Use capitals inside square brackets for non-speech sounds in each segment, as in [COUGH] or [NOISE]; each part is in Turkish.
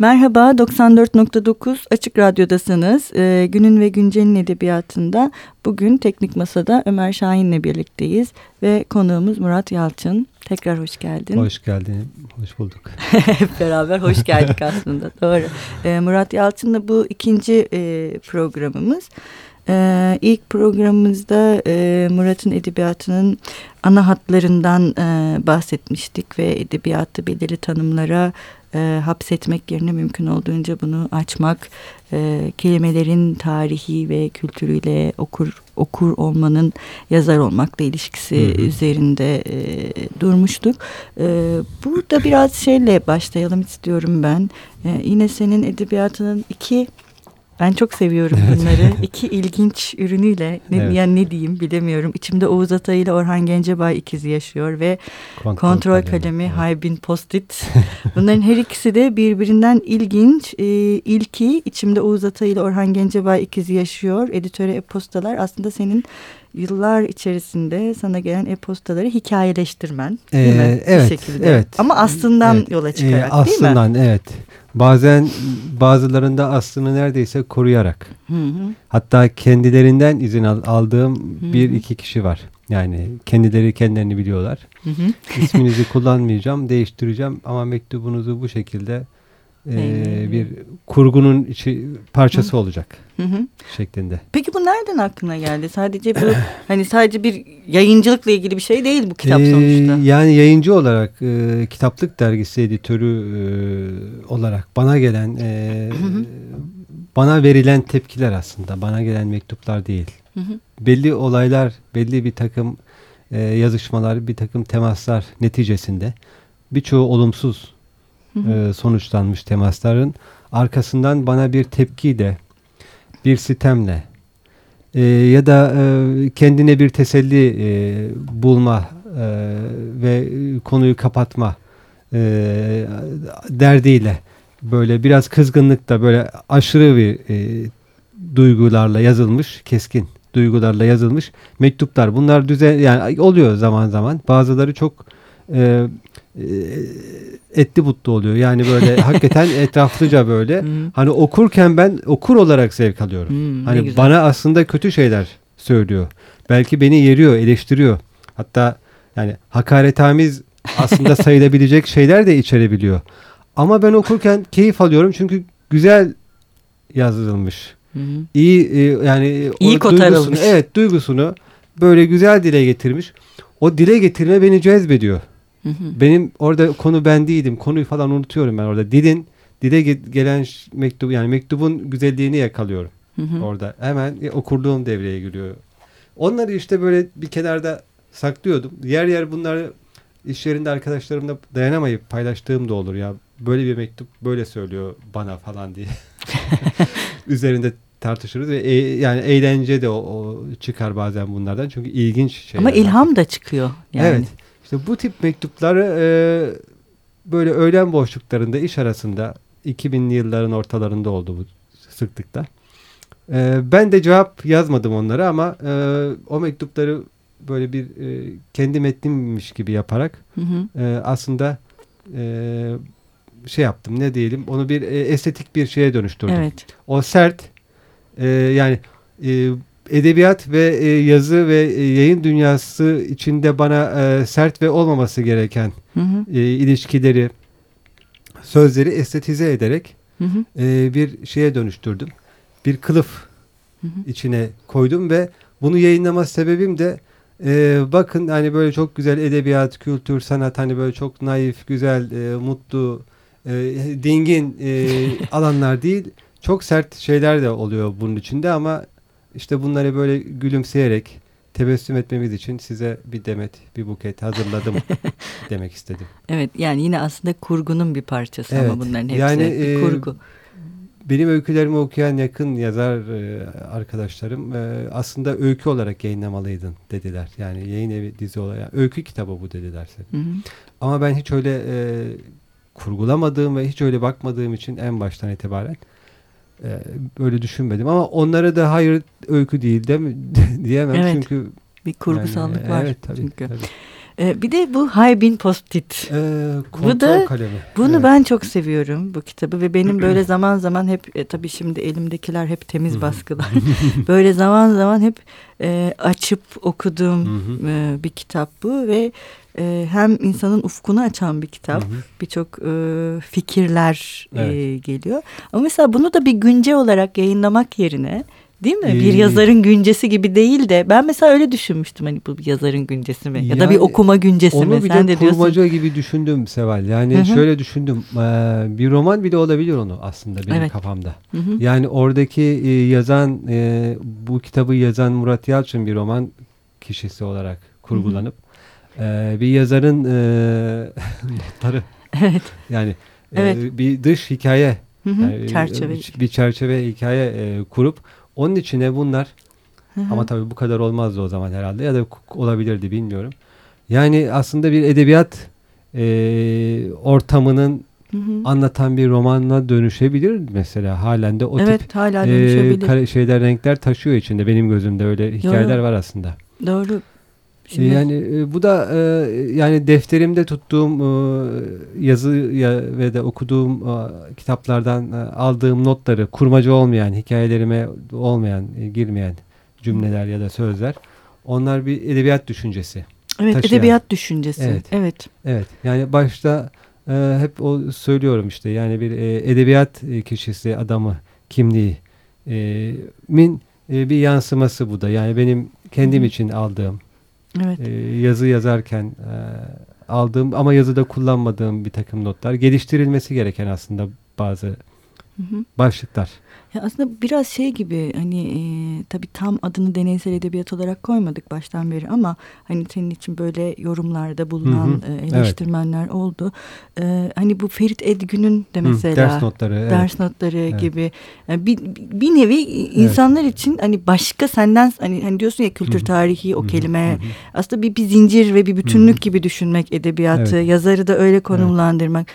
Merhaba, 94.9 Açık Radyo'dasınız. Ee, günün ve Güncel'in edebiyatında bugün Teknik Masa'da Ömer Şahin'le birlikteyiz. Ve konuğumuz Murat Yalçın. Tekrar hoş geldin. Hoş geldin, hoş bulduk. Hep [LAUGHS] beraber hoş geldik aslında, [LAUGHS] doğru. Ee, Murat Yalçın'la bu ikinci e, programımız. Ee, ilk programımızda e, Murat'ın edebiyatının ana hatlarından e, bahsetmiştik ve edebiyatı belirli tanımlara e, hapsetmek yerine mümkün olduğunca bunu açmak, e, kelimelerin tarihi ve kültürüyle okur okur olmanın yazar olmakla ilişkisi hı hı. üzerinde e, durmuştuk. E, burada biraz şeyle başlayalım istiyorum ben. E, yine senin edebiyatının iki ben çok seviyorum evet. bunları. [LAUGHS] İki ilginç ürünüyle ne, evet. yani ne diyeyim bilemiyorum. İçimde Oğuz Atay ile Orhan Gencebay ikizi yaşıyor ve kontrol, kontrol kalemi, kalemi evet. Haybin Postit. [LAUGHS] Bunların her ikisi de birbirinden ilginç. Ee, ilki içimde Oğuz Atay ile Orhan Gencebay ikizi yaşıyor. Editöre e-postalar aslında senin yıllar içerisinde sana gelen e-postaları hikayeleştirmen değil ee, mi? Evet, Bir şekilde. evet. Ama aslından evet, yola çıkarak e, aslından, değil mi? Aslından evet. Bazen bazılarında aslını neredeyse koruyarak. Hı hı. Hatta kendilerinden izin aldığım hı hı. bir iki kişi var. Yani kendileri kendilerini biliyorlar. Hı hı. İsminizi [LAUGHS] kullanmayacağım, değiştireceğim ama mektubunuzu bu şekilde e, bir kurgunun içi parçası Hı. olacak hı hı. şeklinde. Peki bu nereden aklına geldi? Sadece bu [CLEARS THROAT] hani sadece bir yayıncılıkla ilgili bir şey değil bu kitap ee, sonuçta. Yani yayıncı olarak e, kitaplık dergisi editörü e, olarak bana gelen e, hı hı. bana verilen tepkiler aslında bana gelen mektuplar değil. Hı hı. Belli olaylar, belli bir takım e, yazışmalar, bir takım temaslar neticesinde birçoğu olumsuz e, sonuçlanmış temasların arkasından bana bir tepki de bir sitemle e, ya da e, kendine bir teselli e, bulma e, ve konuyu kapatma e, derdiyle böyle biraz kızgınlıkta böyle aşırı bir e, duygularla yazılmış keskin duygularla yazılmış mektuplar. Bunlar düzen yani oluyor zaman zaman. Bazıları çok e, etli butlu oluyor. Yani böyle [LAUGHS] hakikaten etraflıca böyle. hani okurken ben okur olarak zevk alıyorum. Hmm, hani bana aslında kötü şeyler söylüyor. Belki beni yeriyor, eleştiriyor. Hatta yani hakaretamiz aslında [LAUGHS] sayılabilecek şeyler de içerebiliyor. Ama ben okurken keyif alıyorum çünkü güzel yazılmış. Hı hı. İyi e, yani iyi duygusunu, evet duygusunu böyle güzel dile getirmiş. O dile getirme beni cezbediyor. Benim orada konu ben değildim. Konuyu falan unutuyorum ben orada. Dilin dile gelen mektup yani mektubun güzelliğini yakalıyorum. Hı hı. Orada hemen e, okurluğum devreye giriyor. Onları işte böyle bir kenarda saklıyordum. Yer yer bunları iş yerinde arkadaşlarımla dayanamayıp paylaştığım da olur ya. Böyle bir mektup böyle söylüyor bana falan diye. [LAUGHS] [LAUGHS] Üzerinde tartışırız ve e, yani eğlence de o, o çıkar bazen bunlardan. Çünkü ilginç şeyler. Ama ilham da çıkıyor. Yani. Evet. İşte bu tip mektupları e, böyle öğlen boşluklarında iş arasında 2000'li yılların ortalarında oldu bu sıklıkla. E, ben de cevap yazmadım onlara ama e, o mektupları böyle bir e, kendi metnimmiş gibi yaparak hı hı. E, aslında e, şey yaptım ne diyelim onu bir e, estetik bir şeye dönüştürdüm. Evet. O sert e, yani e, edebiyat ve e, yazı ve e, yayın dünyası içinde bana e, sert ve olmaması gereken hı hı. E, ilişkileri, sözleri estetize ederek hı hı. E, bir şeye dönüştürdüm. Bir kılıf hı hı. içine koydum ve bunu yayınlama sebebim de e, bakın hani böyle çok güzel edebiyat, kültür, sanat hani böyle çok naif, güzel, e, mutlu, e, dingin e, [LAUGHS] alanlar değil. Çok sert şeyler de oluyor bunun içinde ama işte bunları böyle gülümseyerek tebessüm etmemiz için size bir demet, bir buket hazırladım [LAUGHS] demek istedim. Evet yani yine aslında kurgunun bir parçası evet, ama bunların hepsi yani, bir e, kurgu. Benim öykülerimi okuyan yakın yazar e, arkadaşlarım e, aslında öykü olarak yayınlamalıydın dediler. Yani yayın evi dizi olarak yani öykü kitabı bu dediler. Hı hı. Ama ben hiç öyle e, kurgulamadığım ve hiç öyle bakmadığım için en baştan itibaren böyle düşünmedim ama onlara da hayır öykü değil de [LAUGHS] diyemem evet. çünkü bir kurgusallık yani, var evet, tabii, çünkü. Tabii. E, bir de bu Haybin Post-it. Ee, bu da kalemi. bunu evet. ben çok seviyorum bu kitabı ve benim [CLEARS THROAT] böyle zaman zaman hep e, tabii şimdi elimdekiler hep temiz baskılar. [LAUGHS] böyle zaman zaman hep e, açıp okuduğum e, bir kitap bu ve e, hem insanın ufkunu açan bir kitap. Birçok e, fikirler e, Evet. geliyor. Ama mesela bunu da bir günce olarak yayınlamak yerine Değil mi? Bir Ee, yazarın güncesi gibi değil de ben mesela öyle düşünmüştüm hani bu bir yazarın güncesi mi? Ya da bir okuma güncesi mi? Onu bir Sen de de diyorsun. kurmaca gibi düşündüm Seval. Yani Hı hı. şöyle düşündüm. eee, bir roman bile olabilir onu aslında benim Evet. kafamda. Hı hı. Yani oradaki e, yazan e, bu kitabı yazan Murat Yalçın bir roman kişisi olarak kurgulanıp e, bir yazarın e, [LAUGHS] notları Evet. yani e, Evet. bir dış hikaye Hı hı. yani, Çerçeve. bir, bir çerçeve hikaye e, kurup onun içine bunlar Hı hı. ama tabii bu kadar olmazdı o zaman herhalde ya da olabilirdi bilmiyorum. Yani aslında bir edebiyat e, ortamının Hı hı. anlatan bir romanla dönüşebilir mesela halen de o tip evet hala e, şeyler renkler taşıyor içinde benim gözümde öyle hikayeler var aslında. Doğru. Şimdi, Yani e, bu da e, yani defterimde tuttuğum e, yazı ya, ve de okuduğum e, kitaplardan e, aldığım notları kurmaca olmayan hikayelerime olmayan e, girmeyen cümleler ya da sözler onlar bir edebiyat düşüncesi. evet taşıyan. edebiyat düşüncesi. Evet. Evet. Evet yani başta e, hep o söylüyorum işte yani bir e, edebiyat kişisi adamı kimliği e, min e, bir yansıması bu da yani benim kendim için aldığım Evet. e, yazı yazarken e, aldığım ama yazıda kullanmadığım bir takım notlar geliştirilmesi gereken aslında bazı Hı hı. başlıklar. Ya aslında biraz şey gibi hani e, tabii tam adını deneysel edebiyat olarak koymadık baştan beri ama hani senin için böyle yorumlarda bulunan Hı hı. e, eleştirmenler oldu. E, hani bu Ferit Edgün'ün de Hı, mesela ders notları. evet. ders notları Evet. gibi yani bir, bir nevi insanlar için hani başka senden hani, hani diyorsun ya kültür Hı hı. tarihi o Hı hı, kelime hı hı. aslında bir, bir zincir ve bir bütünlük Hı hı. gibi düşünmek edebiyatı Evet. yazarı da öyle konumlandırmak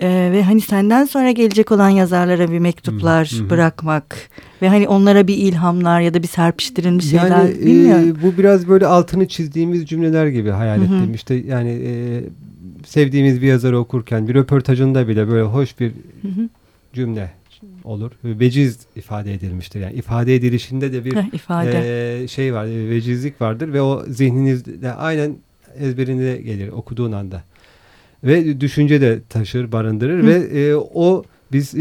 Ee, ve hani senden sonra gelecek olan yazarlara bir mektuplar Hı hı. Bırakmak ve hani onlara bir ilhamlar ya da bir serpiştirilmiş şeyler Yani e, bilmiyorum. bu biraz böyle altını çizdiğimiz cümleler gibi hayal Hı hı. ettim. İşte yani e, sevdiğimiz bir yazarı okurken bir röportajında bile böyle hoş bir Hı hı. cümle olur. Veciz ifade edilmiştir. Yani ifade edilişinde de bir Heh, ifade. e, şey var, e, vecizlik vardır ve o zihninizde aynen ezberinde gelir okuduğun anda. Ve düşünce de taşır, barındırır Hı. ve e, o biz e,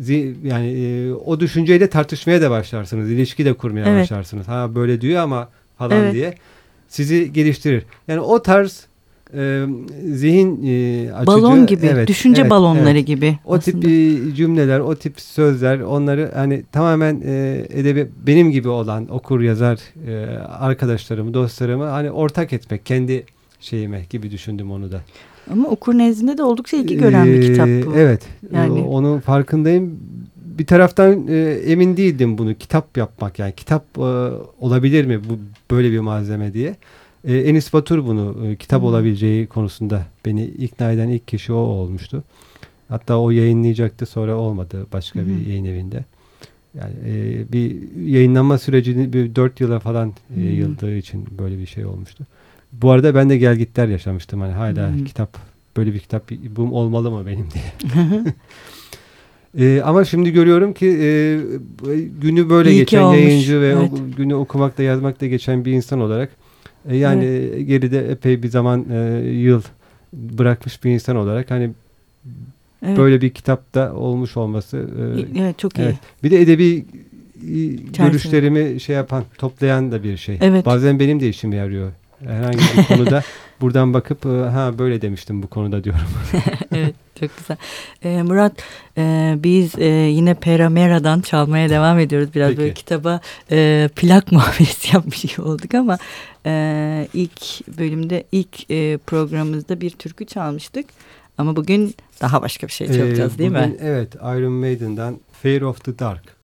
zi- yani e, o düşünceyle tartışmaya da başlarsınız, ilişki de kurmaya Evet. başlarsınız. Ha böyle diyor ama falan Evet. diye sizi geliştirir. Yani o tarz e, zihin e, açıcı Balon gibi, evet, düşünce evet, balonları evet. gibi. O aslında. tip e, cümleler, o tip sözler onları hani tamamen e, edebi benim gibi olan okur yazar e, arkadaşlarımı, dostlarımı hani ortak etmek kendi şeyime gibi düşündüm onu da. Ama okur nezdinde de oldukça ilgi gören bir kitap Ee, bu. Evet. Yani- Onun farkındayım. Bir taraftan e, emin değildim bunu kitap yapmak yani kitap e, olabilir mi bu böyle bir malzeme diye. E, Enis Batur bunu e, kitap olabileceği konusunda beni ikna eden ilk kişi o olmuştu. Hatta o yayınlayacaktı sonra olmadı başka Hı. bir yayın evinde. Yani e, bir yayınlanma sürecini bir dört yıla falan Hı. yayıldığı için böyle bir şey olmuştu. Bu arada ben de gelgitler yaşamıştım hani hala Hı. kitap böyle bir kitap bu olmalı mı benim diye. [LAUGHS] Ee, ama şimdi görüyorum ki e, günü böyle İyi geçen yayıncı ve evet. o günü okumakla yazmakla geçen bir insan olarak e, yani geride epey bir zaman e, yıl bırakmış bir insan olarak hani evet. böyle bir kitapta olmuş olması e, evet çok iyi. evet. bir de edebi e, Çerçeve. görüşlerimi şey yapan toplayan da bir şey. Evet. Bazen benim de işime yarıyor. Herhangi bir konuda [LAUGHS] buradan bakıp e, ha böyle demiştim bu konuda [LAUGHS] diyorum. [LAUGHS] evet çok güzel. Ee, Murat e, biz e, yine Peramera'dan çalmaya devam ediyoruz. Biraz Peki. böyle kitaba e, plak muhabbeti yapmış gibi olduk ama e, ilk bölümde ilk e, programımızda bir türkü çalmıştık. Ama bugün daha başka bir şey çalacağız Ee, değil mi? Evet Iron Maiden'dan Fear of the Dark.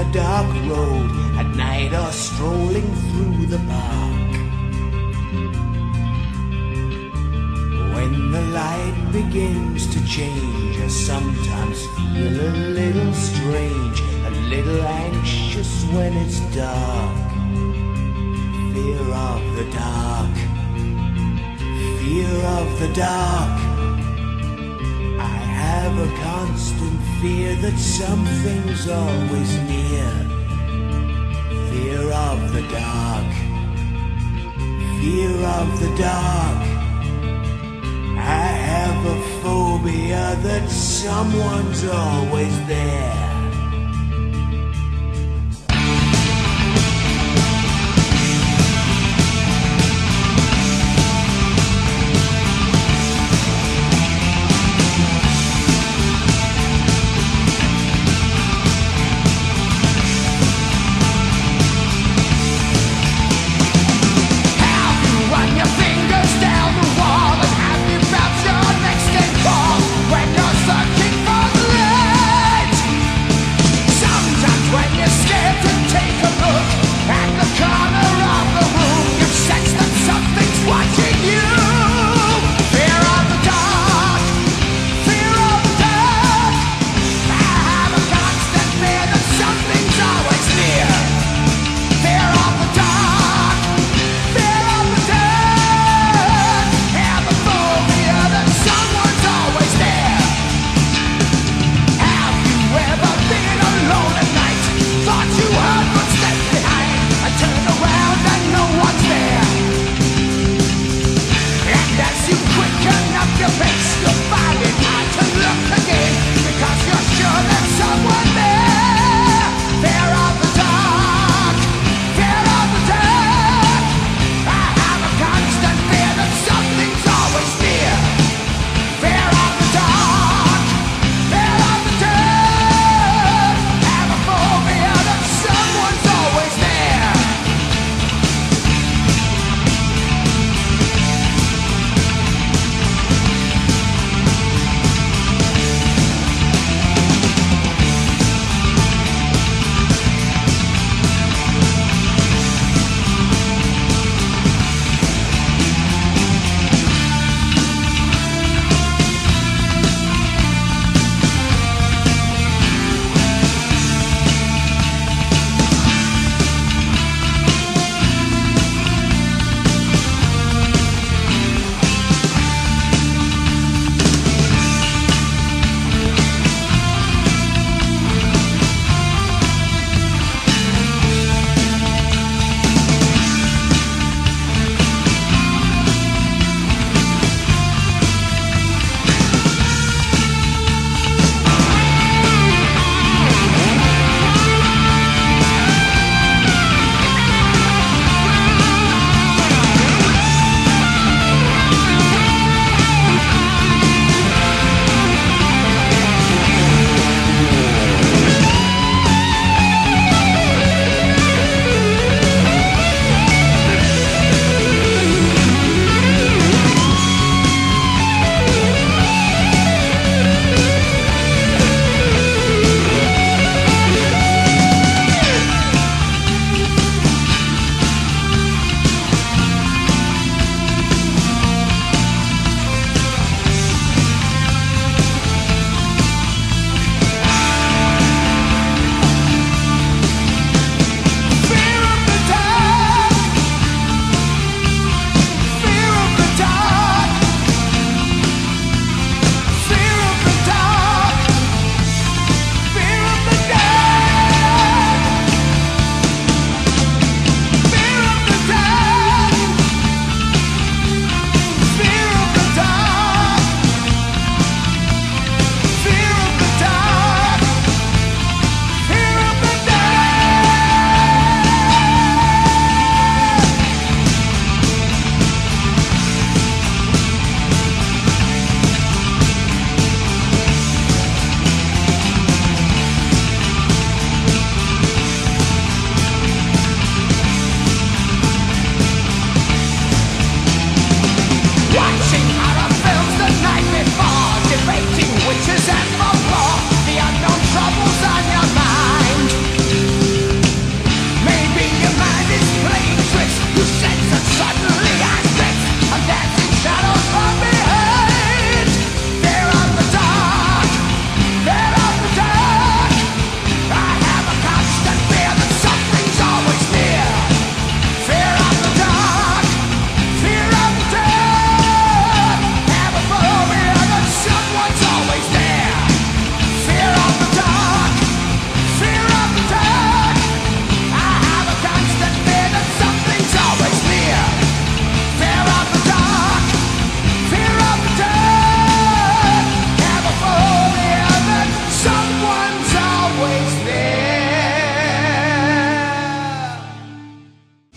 A dark road at night or strolling through the park. When the light begins to change, I sometimes feel a little strange, a little anxious when it's dark. Fear of the dark, fear of the dark. I have a constant fear that something's always near. Fear of the dark, fear of the dark. I have a phobia that someone's always there.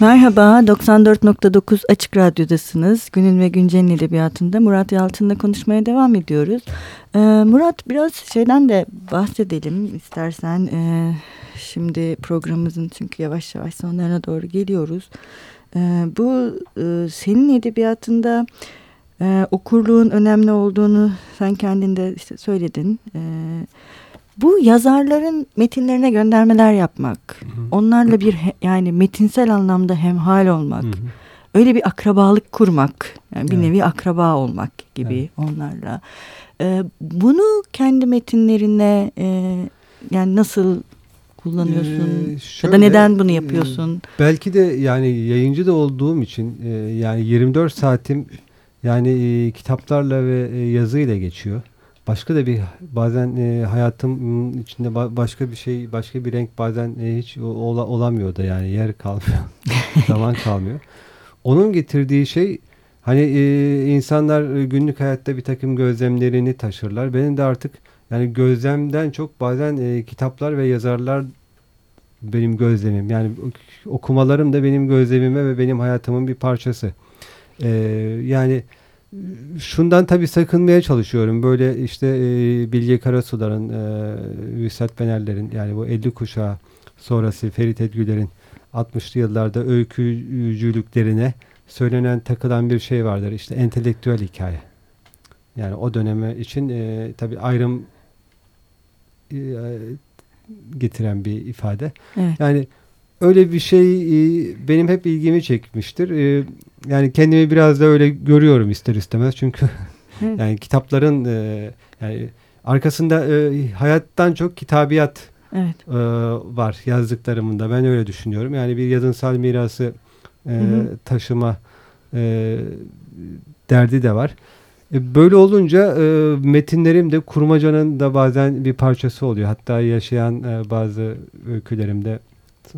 Merhaba, 94.9 Açık Radyo'dasınız. Günün ve Güncel'in edebiyatında Murat Yalçın'la konuşmaya devam ediyoruz. Ee, Murat biraz şeyden de bahsedelim istersen. Ee, şimdi programımızın çünkü yavaş yavaş sonlarına doğru geliyoruz. Ee, bu e, senin edebiyatında e, okurluğun önemli olduğunu sen kendinde işte söyledin. Ee, bu yazarların metinlerine göndermeler yapmak, onlarla bir he- yani metinsel anlamda hemhal olmak, Hı hı. öyle bir akrabalık kurmak, yani bir Evet. nevi akraba olmak gibi onlarla. Ee, bunu kendi metinlerine e, yani nasıl kullanıyorsun Ee, ya da şöyle, neden bunu e, yapıyorsun? Belki de yani yayıncı da olduğum için e, yani 24 saatim yani e, kitaplarla ve e, yazıyla geçiyor. Başka da bir bazen e, hayatım içinde ba- başka bir şey, başka bir renk bazen e, hiç ola- olamıyor da yani yer kalmıyor, [LAUGHS] zaman kalmıyor. Onun getirdiği şey hani e, insanlar e, günlük hayatta bir takım gözlemlerini taşırlar. Benim de artık yani gözlemden çok bazen e, kitaplar ve yazarlar benim gözlemim. Yani ok- okumalarım da benim gözlemime ve benim hayatımın bir parçası. Ee, yani e, şundan tabii sakınmaya çalışıyorum. Böyle işte e, Bilge Karasular'ın, e, Vüsat Fenerler'in yani bu 50 kuşağı sonrası Ferit Edgüler'in 60'lı yıllarda öykücülüklerine söylenen takılan bir şey vardır. İşte entelektüel hikaye. Yani o döneme için e, tabii ayrım e, getiren bir ifade. Evet. Yani öyle bir şey e, benim hep ilgimi çekmiştir. E, Yani kendimi biraz da öyle görüyorum ister istemez. Çünkü [LAUGHS] yani kitapların e, yani arkasında e, hayattan çok kitabiyat Evet. e, var yazdıklarımın da. Ben öyle düşünüyorum. Yani bir yazınsal mirası e, Hı hı. taşıma e, derdi de var. E, Böyle olunca e, metinlerim de kurmacanın da bazen bir parçası oluyor. Hatta yaşayan e, bazı öykülerimde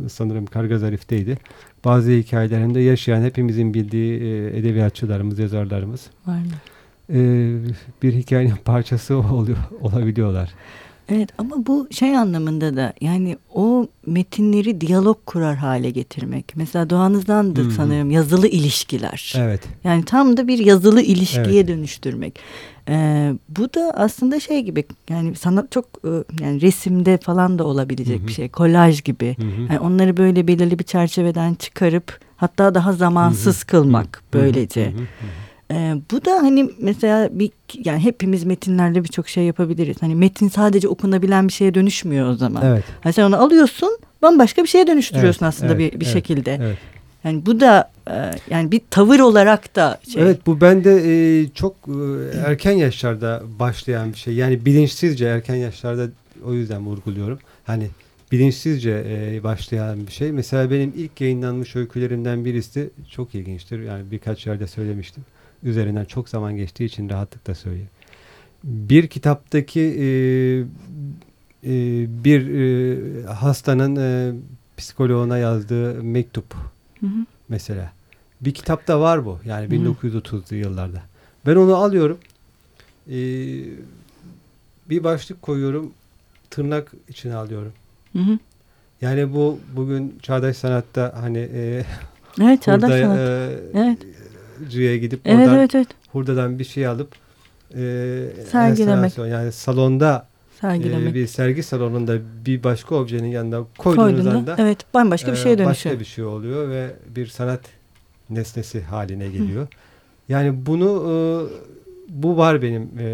sanırım Karga Zarif'teydi. Bazı hikayelerimde yaşayan hepimizin bildiği e, edebiyatçılarımız, yazarlarımız Var mı? e, bir hikayenin [LAUGHS] parçası oluyor olabiliyorlar. Evet ama bu şey anlamında da yani o metinleri diyalog kurar hale getirmek. Mesela doğanızdan da Hı hı. sanırım yazılı ilişkiler. Evet. Yani tam da bir yazılı ilişkiye Evet. dönüştürmek. Ee, bu da aslında şey gibi yani sanat çok e, yani resimde falan da olabilecek Hı hı. bir şey. Kolaj gibi. Hı hı. Yani onları böyle belirli bir çerçeveden çıkarıp hatta daha zamansız kılmak Hı hı. böylece. Hı hı. Hı hı. Ee, bu da hani mesela bir yani hepimiz metinlerle birçok şey yapabiliriz. Hani metin sadece okunabilen bir şeye dönüşmüyor o zaman. Evet. Hani sen onu alıyorsun bambaşka bir şeye dönüştürüyorsun Evet, aslında evet, bir, bir evet, şekilde. Evet. Yani bu da e, yani bir tavır olarak da şey. Evet bu bende e, çok e, erken yaşlarda başlayan bir şey. Yani bilinçsizce erken yaşlarda o yüzden vurguluyorum. Hani bilinçsizce e, başlayan bir şey. Mesela benim ilk yayınlanmış öykülerimden birisi çok ilginçtir. Yani birkaç yerde söylemiştim. Üzerinden çok zaman geçtiği için rahatlıkla söyleyeyim. Bir kitaptaki e, e, bir e, hastanın e, psikoloğuna yazdığı mektup Hı hı. mesela. Bir kitapta var bu. Yani Hı. 1930'lu yıllarda. Ben onu alıyorum. Ee, bir başlık koyuyorum. Tırnak içine alıyorum. Hı hı. Yani bu bugün çağdaş sanatta hani e, Evet çağdaş hurda, sanat. e, Evet. cüye gidip Evet oradan evet evet. hurdadan bir şey alıp e, Sergilemek. yani salonda Sergilemek. e, bir sergi salonunda bir başka objenin yanında koyduğunuz Koyduğunda anda evet bambaşka bir e, şeye dönüşüyor. Başka bir şey oluyor ve bir sanat nesnesi haline geliyor. Yani bunu e, bu var benim e,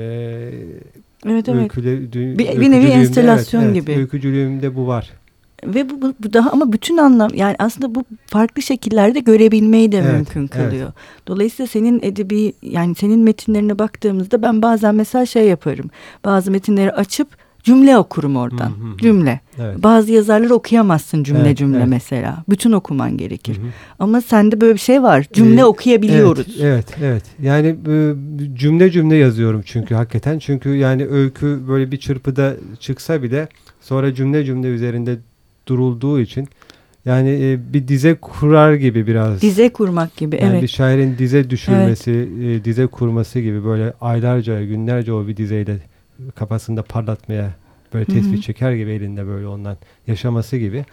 Evet evet. öyküle, dü- Bir- bir nevi enstalasyon evet, gibi. Evet, öykücülüğümde bu var. Ve bu, bu, daha ama bütün anlam yani aslında bu farklı şekillerde görebilmeyi de Evet, mümkün evet. kılıyor. Dolayısıyla senin edebi yani senin metinlerine baktığımızda ben bazen mesela şey yaparım. Bazı metinleri açıp cümle okurum oradan. Hı hı hı. Cümle. Evet. Bazı yazarları okuyamazsın cümle Evet, cümle evet. mesela. Bütün okuman gerekir. Hı hı. Ama sende böyle bir şey var. Cümle Ee, okuyabiliyoruz. Evet, evet, evet. Yani e, cümle cümle yazıyorum çünkü hakikaten. Çünkü yani öykü böyle bir çırpıda çıksa bile sonra cümle cümle üzerinde durulduğu için yani e, bir dize kurar gibi biraz. Dize kurmak gibi. Yani evet. bir şairin dize düşürmesi, e, dize kurması gibi böyle aylarca, günlerce o bir dizeyle kafasında parlatmaya böyle tespih çeker gibi elinde böyle ondan yaşaması gibi.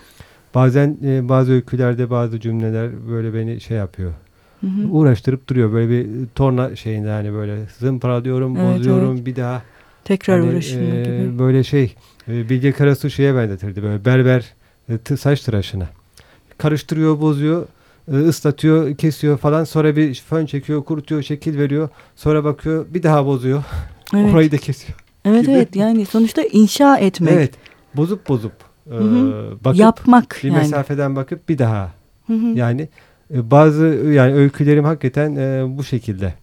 Bazen e, bazı öykülerde bazı cümleler böyle beni şey yapıyor. Hı hı. Uğraştırıp duruyor. Böyle bir torna şeyinde hani böyle zımparalıyorum, Evet, bozuyorum bir daha. Tekrar Hani, uğraşılma e, gibi. Böyle şey e, Bilge Karasu şeye benzetirdi böyle berber e, saç tıraşına. Karıştırıyor, bozuyor, e, ıslatıyor, kesiyor falan. Sonra bir fön çekiyor, kurutuyor, şekil veriyor. Sonra bakıyor, bir daha bozuyor. [LAUGHS] Evet. Orayı da kesiyor. Evet gibi. evet yani sonuçta inşa etmek, Evet. Bozup bozup e, hı. bakıp yapmak bir yani. mesafeden bakıp bir daha. Hı hı. Yani e, bazı yani öykülerim hakikaten e, bu şekilde.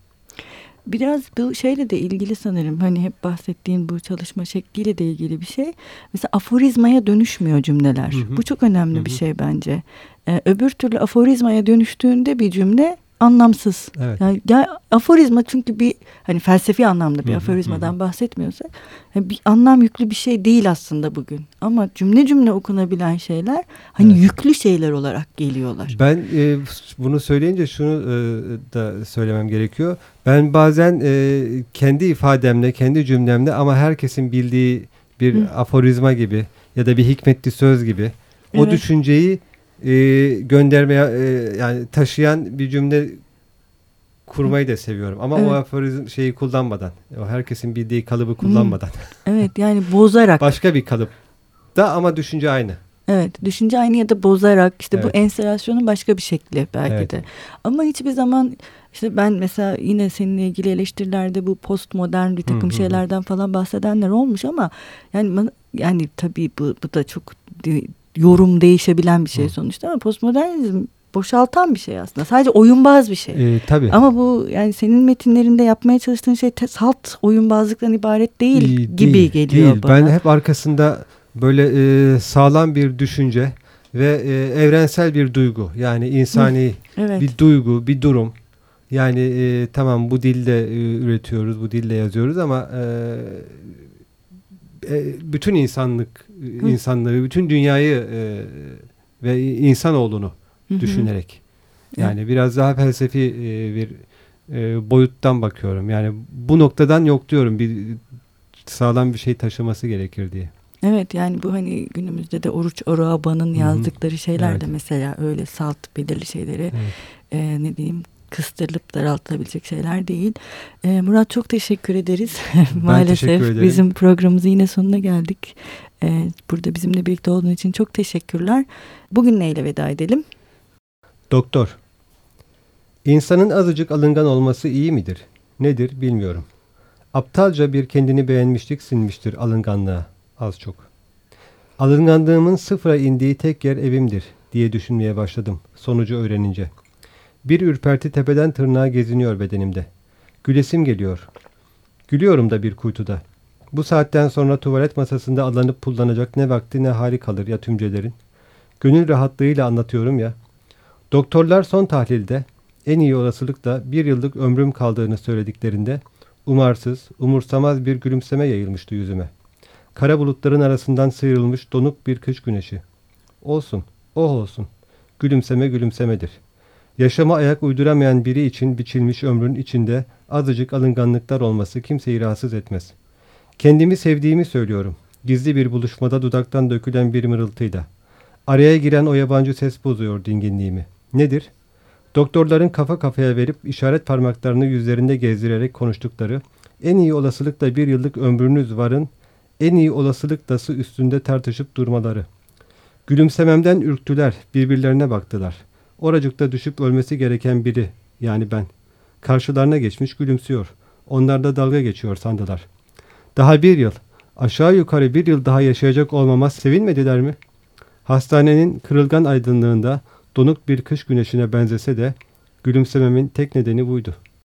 Biraz bu şeyle de ilgili sanırım hani hep bahsettiğin bu çalışma şekliyle de ilgili bir şey. Mesela aforizmaya dönüşmüyor cümleler. Hı hı. Bu çok önemli Hı bir hı. şey bence. Ee, öbür türlü aforizmaya dönüştüğünde bir cümle anlamsız. Evet. Yani ya aforizma çünkü bir hani felsefi anlamda bir Hı aforizmadan hı bahsetmiyorsak yani bir anlam yüklü bir şey değil aslında bugün. Ama cümle cümle okunabilen şeyler hani Evet. yüklü şeyler olarak geliyorlar. Ben e, bunu söyleyince şunu e, da söylemem gerekiyor. Ben bazen e, kendi ifademle, kendi cümlemle ama herkesin bildiği bir Hı. aforizma gibi ya da bir hikmetli söz gibi o Evet. düşünceyi e, göndermeye e, yani taşıyan bir cümle kurmayı da seviyorum. Ama o Evet. aforizm şeyi kullanmadan, o herkesin bildiği kalıbı kullanmadan. [LAUGHS] Evet yani bozarak. Başka bir kalıp da ama düşünce aynı. Evet, düşünce aynı ya da bozarak işte bu Evet. enstalasyonun başka bir şekli belki Evet. de. Ama hiçbir zaman işte ben mesela yine seninle ilgili eleştirilerde bu postmodern bir takım Hı hı şeylerden falan bahsedenler olmuş ama yani yani tabii bu, bu da çok yorum değişebilen bir şey Hı. sonuçta ama postmodernizm boşaltan bir şey aslında. Sadece oyunbaz bir şey. E, tabii. Ama bu yani senin metinlerinde yapmaya çalıştığın şey salt oyunbazlıktan ibaret değil İyi, gibi değil, geliyor değil. bana. Ben hep arkasında böyle e, sağlam bir düşünce ve e, evrensel bir duygu yani insani evet. bir duygu, bir durum. Yani e, tamam bu dilde e, üretiyoruz, bu dilde yazıyoruz ama e, e, bütün insanlık, Hı. insanlığı, bütün dünyayı e, ve insanoğlunu Hı hı. düşünerek. Yani biraz daha felsefi e, bir e, boyuttan bakıyorum. Yani bu noktadan yok diyorum bir sağlam bir şey taşıması gerekir diye. Evet yani bu hani günümüzde de Oruç Oraba'nın Hı hı. yazdıkları şeyler de Evet. mesela öyle salt belirli şeyleri Evet. e, ne diyeyim kıstırılıp daraltılabilecek şeyler değil. E, Murat çok teşekkür ederiz. [LAUGHS] Maalesef teşekkür ederim. bizim programımızın yine sonuna geldik. E, burada bizimle birlikte olduğun için çok teşekkürler. Bugün neyle veda edelim? Doktor. İnsanın azıcık alıngan olması iyi midir? Nedir bilmiyorum. Aptalca bir kendini beğenmişlik sinmiştir alınganlığa az çok. Alınganlığımın sıfıra indiği tek yer evimdir diye düşünmeye başladım sonucu öğrenince. Bir ürperti tepeden tırnağa geziniyor bedenimde. Gülesim geliyor. Gülüyorum da bir kuytuda. Bu saatten sonra tuvalet masasında alınıp pullanacak ne vakti ne hali kalır ya tümcelerin. Gönül rahatlığıyla anlatıyorum ya. Doktorlar son tahlilde en iyi olasılıkla bir yıllık ömrüm kaldığını söylediklerinde umarsız, umursamaz bir gülümseme yayılmıştı yüzüme. Kara bulutların arasından sıyrılmış donuk bir kış güneşi. Olsun, oh olsun. Gülümseme gülümsemedir. Yaşama ayak uyduramayan biri için biçilmiş ömrün içinde azıcık alınganlıklar olması kimseyi rahatsız etmez. Kendimi sevdiğimi söylüyorum. Gizli bir buluşmada dudaktan dökülen bir mırıltıyla. Araya giren o yabancı ses bozuyor dinginliğimi. Nedir? Doktorların kafa kafaya verip işaret parmaklarını yüzlerinde gezdirerek konuştukları, en iyi olasılıkla bir yıllık ömrünüz varın, en iyi olasılıklası üstünde tartışıp durmaları. Gülümsememden ürktüler, birbirlerine baktılar. Oracıkta düşüp ölmesi gereken biri, yani ben. Karşılarına geçmiş gülümsüyor. Onlar da dalga geçiyor sandılar. Daha bir yıl, aşağı yukarı bir yıl daha yaşayacak olmama sevinmediler mi? Hastanenin kırılgan aydınlığında donuk bir kış güneşine benzese de gülümsememin tek nedeni buydu.